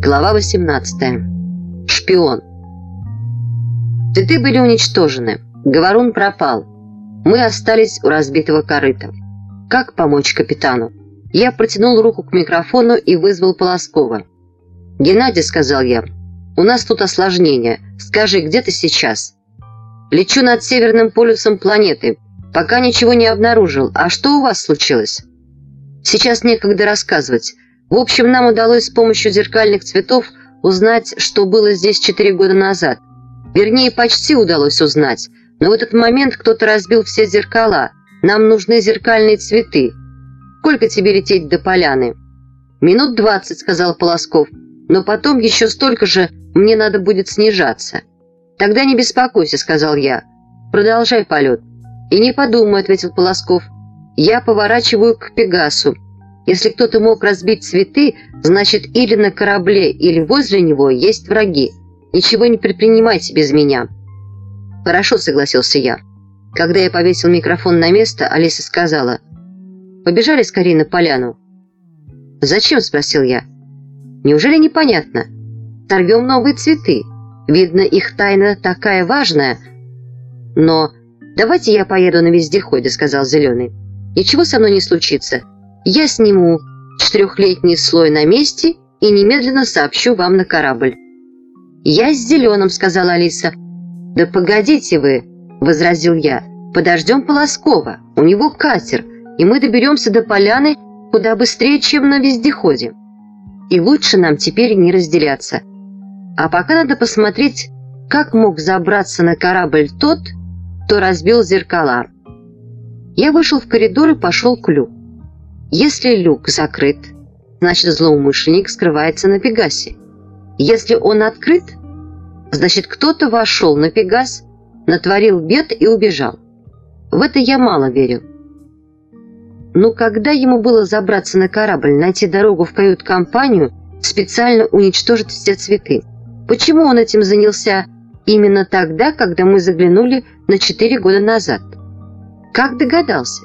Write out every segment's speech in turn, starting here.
Глава 18. Шпион. Цветы были уничтожены. Говорун пропал. Мы остались у разбитого корыта. Как помочь капитану? Я протянул руку к микрофону и вызвал Полоскова. «Геннадий», — сказал я, — «у нас тут осложнение. Скажи, где ты сейчас?» «Лечу над северным полюсом планеты. Пока ничего не обнаружил. А что у вас случилось?» «Сейчас некогда рассказывать. В общем, нам удалось с помощью зеркальных цветов узнать, что было здесь четыре года назад. Вернее, почти удалось узнать. Но в этот момент кто-то разбил все зеркала. Нам нужны зеркальные цветы. Сколько тебе лететь до поляны?» «Минут двадцать», — сказал Полосков. «Но потом еще столько же мне надо будет снижаться». «Тогда не беспокойся», — сказал я. «Продолжай полет». «И не подумай», — ответил Полосков. «Я поворачиваю к Пегасу. Если кто-то мог разбить цветы, значит или на корабле, или возле него есть враги. Ничего не предпринимайте без меня». «Хорошо», — согласился я. Когда я повесил микрофон на место, Алиса сказала, «Побежали скорее на поляну». «Зачем?» – спросил я. «Неужели непонятно? Торвем новые цветы. Видно, их тайна такая важная. Но давайте я поеду на вездеходе», – сказал Зеленый. «Ничего со мной не случится. Я сниму четырехлетний слой на месте и немедленно сообщу вам на корабль». «Я с Зеленым», – сказала Алиса. «Да погодите вы», – возразил я. «Подождем Полоскова. У него катер, и мы доберемся до поляны куда быстрее, чем на вездеходе. И лучше нам теперь не разделяться. А пока надо посмотреть, как мог забраться на корабль тот, кто разбил зеркала. Я вышел в коридор и пошел к люку. Если люк закрыт, значит злоумышленник скрывается на Пегасе. Если он открыт, значит кто-то вошел на Пегас, натворил бед и убежал. В это я мало верю. Но когда ему было забраться на корабль, найти дорогу в кают-компанию, специально уничтожить все цветы? Почему он этим занялся именно тогда, когда мы заглянули на четыре года назад? Как догадался?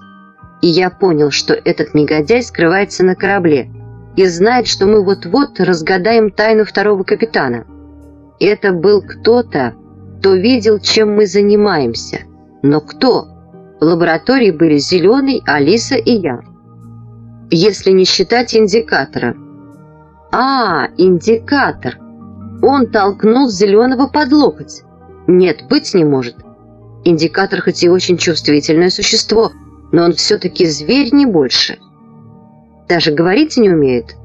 И я понял, что этот негодяй скрывается на корабле и знает, что мы вот-вот разгадаем тайну второго капитана. Это был кто-то, кто видел, чем мы занимаемся. Но кто? В лаборатории были Зеленый, Алиса и я. Если не считать индикатора. А, индикатор. Он толкнул Зеленого под локоть. Нет, быть не может. Индикатор хоть и очень чувствительное существо, но он все-таки зверь не больше. Даже говорить не умеет.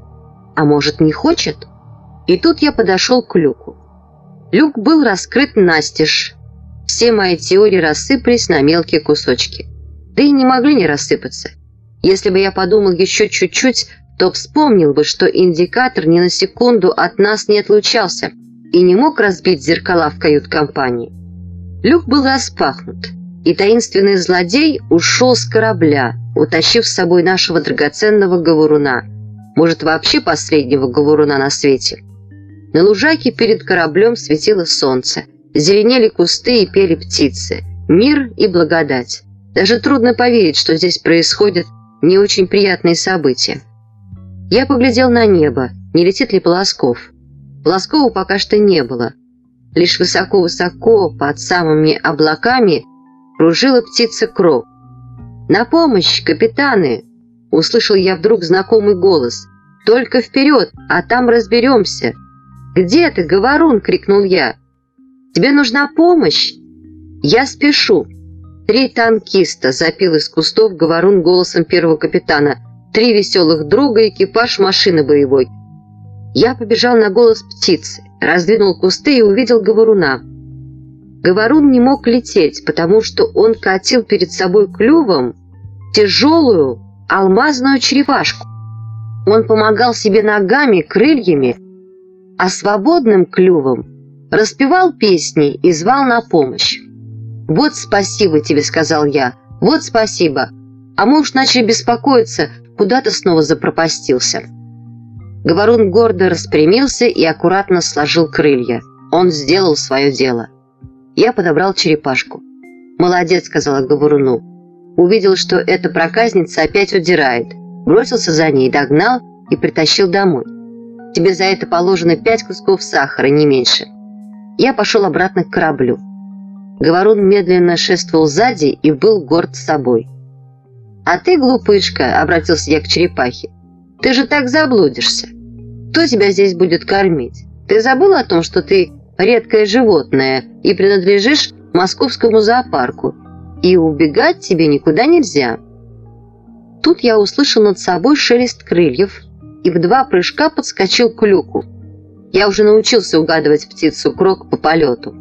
А может, не хочет? И тут я подошел к люку. Люк был раскрыт настежь, все мои теории рассыпались на мелкие кусочки. Да и не могли не рассыпаться. Если бы я подумал еще чуть-чуть, то вспомнил бы, что индикатор ни на секунду от нас не отлучался и не мог разбить зеркала в кают-компании. Люк был распахнут, и таинственный злодей ушел с корабля, утащив с собой нашего драгоценного говоруна, может, вообще последнего говоруна на свете. На лужайке перед кораблем светило солнце – Зеленели кусты и пели птицы. Мир и благодать. Даже трудно поверить, что здесь происходят не очень приятные события. Я поглядел на небо, не летит ли Полосков. Полоскова пока что не было. Лишь высоко-высоко, под самыми облаками, кружила птица Кров. «На помощь, капитаны!» Услышал я вдруг знакомый голос. «Только вперед, а там разберемся!» «Где ты, Говорун?» — крикнул я. Тебе нужна помощь? Я спешу. Три танкиста, запил из кустов говорун голосом первого капитана. Три веселых друга, экипаж машины боевой. Я побежал на голос птицы, раздвинул кусты и увидел говоруна. Говорун не мог лететь, потому что он катил перед собой клювом тяжелую алмазную черепашку. Он помогал себе ногами, крыльями, а свободным клювом распевал песни и звал на помощь. «Вот спасибо тебе», — сказал я, — «вот спасибо». А мы уж начали беспокоиться, куда ты снова запропастился. Говорун гордо распрямился и аккуратно сложил крылья. Он сделал свое дело. Я подобрал черепашку. «Молодец», — сказала Говоруну. Увидел, что эта проказница опять удирает. Бросился за ней, догнал и притащил домой. Тебе за это положено пять кусков сахара, не меньше. Я пошел обратно к кораблю. Говорун медленно шествовал сзади и был горд собой. «А ты, глупышка», — обратился я к черепахе, — «ты же так заблудишься. Кто тебя здесь будет кормить? Ты забыла о том, что ты редкое животное и принадлежишь московскому зоопарку, и убегать тебе никуда нельзя». Тут я услышал над собой шелест крыльев и в два прыжка подскочил к люку. Я уже научился угадывать птицу крок по полету.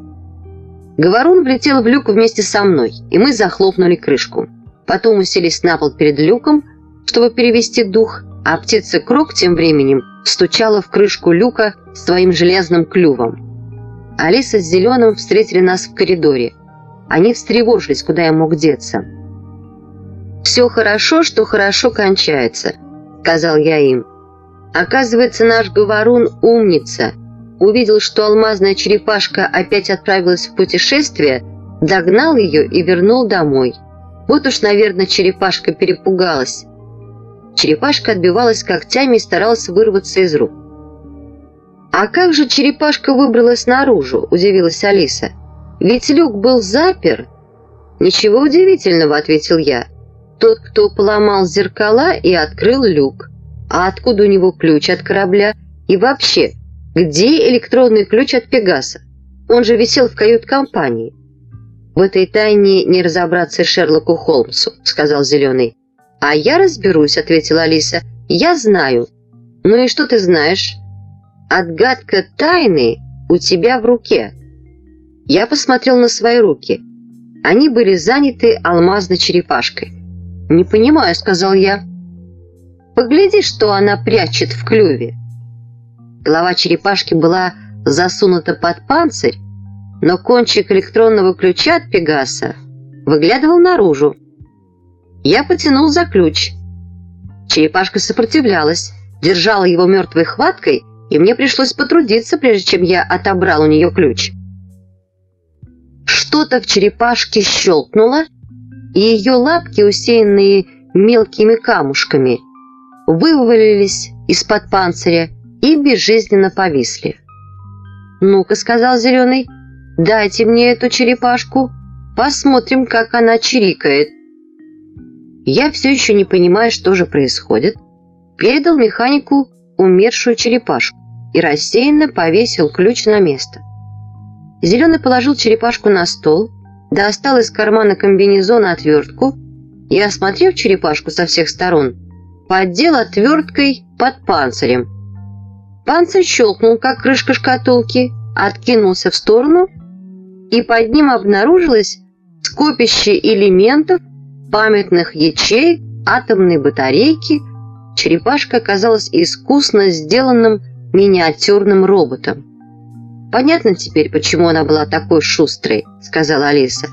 Говорун влетел в люк вместе со мной, и мы захлопнули крышку. Потом уселись на пол перед люком, чтобы перевести дух, а птица Крок тем временем стучала в крышку люка своим железным клювом. Алиса с Зеленым встретили нас в коридоре. Они встревожились, куда я мог деться. «Все хорошо, что хорошо кончается», — сказал я им. «Оказывается, наш говорун умница. Увидел, что алмазная черепашка опять отправилась в путешествие, догнал ее и вернул домой. Вот уж, наверное, черепашка перепугалась. Черепашка отбивалась когтями и старалась вырваться из рук. «А как же черепашка выбралась наружу?» – удивилась Алиса. «Ведь люк был запер». «Ничего удивительного», – ответил я. «Тот, кто поломал зеркала и открыл люк. А откуда у него ключ от корабля? И вообще, где электронный ключ от Пегаса? Он же висел в кают-компании». «В этой тайне не разобраться Шерлоку Холмсу», — сказал Зеленый. «А я разберусь», — ответила Алиса. «Я знаю». «Ну и что ты знаешь?» «Отгадка тайны у тебя в руке». Я посмотрел на свои руки. Они были заняты алмазной черепашкой. «Не понимаю», — сказал я. «Погляди, что она прячет в клюве». Голова черепашки была засунута под панцирь, но кончик электронного ключа от Пегаса выглядывал наружу. Я потянул за ключ. Черепашка сопротивлялась, держала его мертвой хваткой, и мне пришлось потрудиться, прежде чем я отобрал у нее ключ. Что-то в черепашке щелкнуло, и ее лапки, усеянные мелкими камушками, вывалились из-под панциря и безжизненно повисли. «Ну-ка», — сказал Зеленый, — «дайте мне эту черепашку, посмотрим, как она чирикает». Я все еще не понимаю, что же происходит, передал механику умершую черепашку и рассеянно повесил ключ на место. Зеленый положил черепашку на стол, достал из кармана комбинезона отвертку и, осмотрев черепашку со всех сторон, поддел отверткой под панцирем. Панцирь щелкнул, как крышка шкатулки, откинулся в сторону, и под ним обнаружилось скопище элементов, памятных ячеек, атомной батарейки, черепашка оказалась искусно сделанным миниатюрным роботом. «Понятно теперь, почему она была такой шустрой», — сказала Алиса.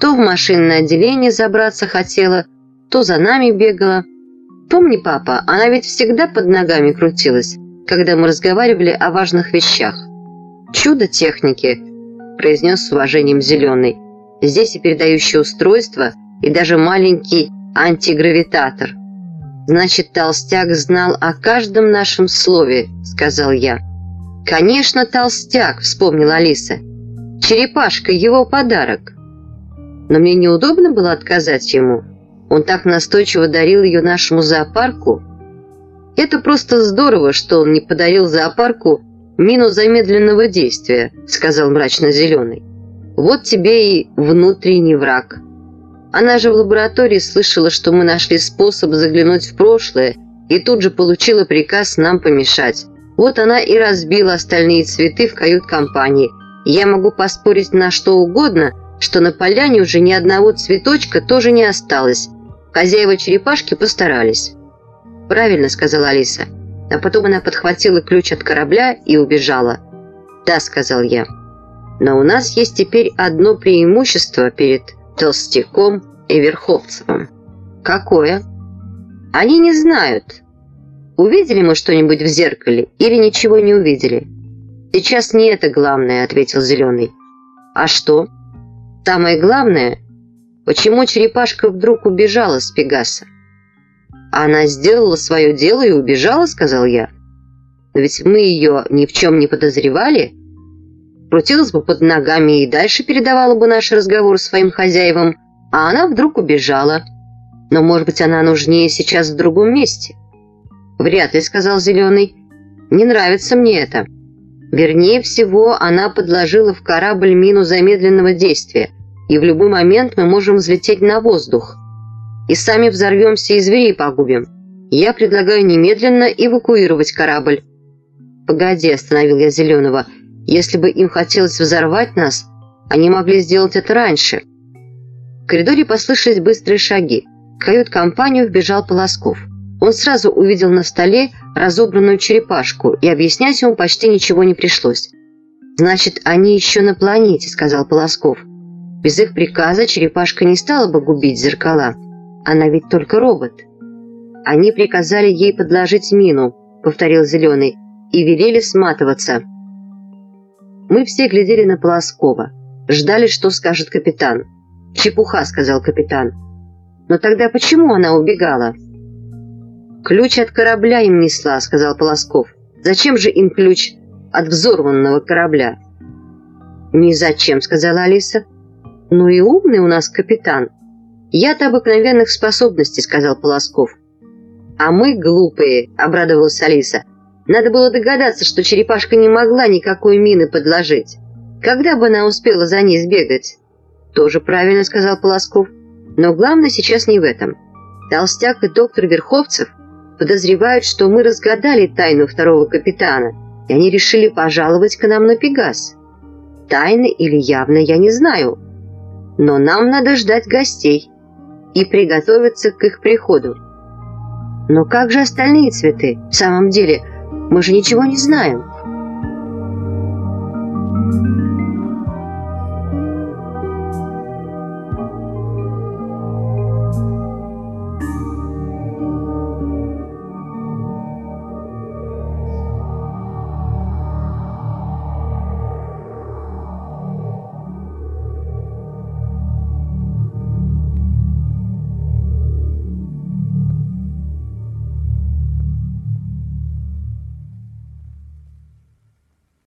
«То в машинное отделение забраться хотела, то за нами бегала. Помни, папа, она ведь всегда под ногами крутилась, когда мы разговаривали о важных вещах. Чудо техники», — произнес с уважением Зеленый. «Здесь и передающее устройство — и даже маленький антигравитатор. «Значит, толстяк знал о каждом нашем слове», — сказал я. «Конечно, толстяк», — вспомнила Алиса. «Черепашка — его подарок». Но мне неудобно было отказать ему. Он так настойчиво дарил ее нашему зоопарку. «Это просто здорово, что он не подарил зоопарку мину замедленного действия», — сказал мрачно Зеленый. «Вот тебе и внутренний враг». Она же в лаборатории слышала, что мы нашли способ заглянуть в прошлое, и тут же получила приказ нам помешать. Вот она и разбила остальные цветы в кают-компании. Я могу поспорить на что угодно, что на поляне уже ни одного цветочка тоже не осталось. Хозяева черепашки постарались. «Правильно», — сказала Алиса. А потом она подхватила ключ от корабля и убежала. «Да», — сказал я. «Но у нас есть теперь одно преимущество перед Толстяком и Верховцевым. Какое? Они не знают. Увидели мы что-нибудь в зеркале или ничего не увидели? Сейчас не это главное, ответил Зеленый. А что? Самое главное, почему черепашка вдруг убежала с Пегаса? Она сделала свое дело и убежала, сказал я. Но ведь мы ее ни в чем не подозревали. Крутилась бы под ногами и дальше передавала бы наш разговор своим хозяевам, а она вдруг убежала. Но, может быть, она нужнее сейчас в другом месте. «Вряд ли», — сказал Зеленый. «Не нравится мне это». Вернее всего, она подложила в корабль мину замедленного действия, и в любой момент мы можем взлететь на воздух. И сами взорвемся и зверей погубим. Я предлагаю немедленно эвакуировать корабль. «Погоди», — остановил я Зеленого. «Если бы им хотелось взорвать нас, они могли сделать это раньше». В коридоре послышались быстрые шаги. В кают-компанию вбежал Полосков. Он сразу увидел на столе разобранную черепашку, и объяснять ему почти ничего не пришлось. «Значит, они еще на планете», — сказал Полосков. «Без их приказа черепашка не стала бы губить зеркала. Она ведь только робот». «Они приказали ей подложить мину», — повторил Зеленый, «и велели сматываться». Мы все глядели на Полоскова, ждали, что скажет капитан. «Чепуха», — сказал капитан. «Но тогда почему она убегала?» «Ключ от корабля им несла», — сказал Полосков. «Зачем же им ключ от взорванного корабля?» «Ни зачем», — сказала Алиса. «Ну и умный у нас капитан». «Я-то обыкновенных способностей», — сказал Полосков. «А мы глупые», — обрадовалась Алиса. «Надо было догадаться, что черепашка не могла никакой мины подложить. Когда бы она успела за ней сбегать?» «Тоже правильно», — сказал Полосков. «Но главное сейчас не в этом. Толстяк и доктор Верховцев подозревают, что мы разгадали тайну второго капитана, и они решили пожаловать к нам на Пегас. Тайно или явно, я не знаю. Но нам надо ждать гостей и приготовиться к их приходу. Но как же остальные цветы? В самом деле, мы же ничего не знаем.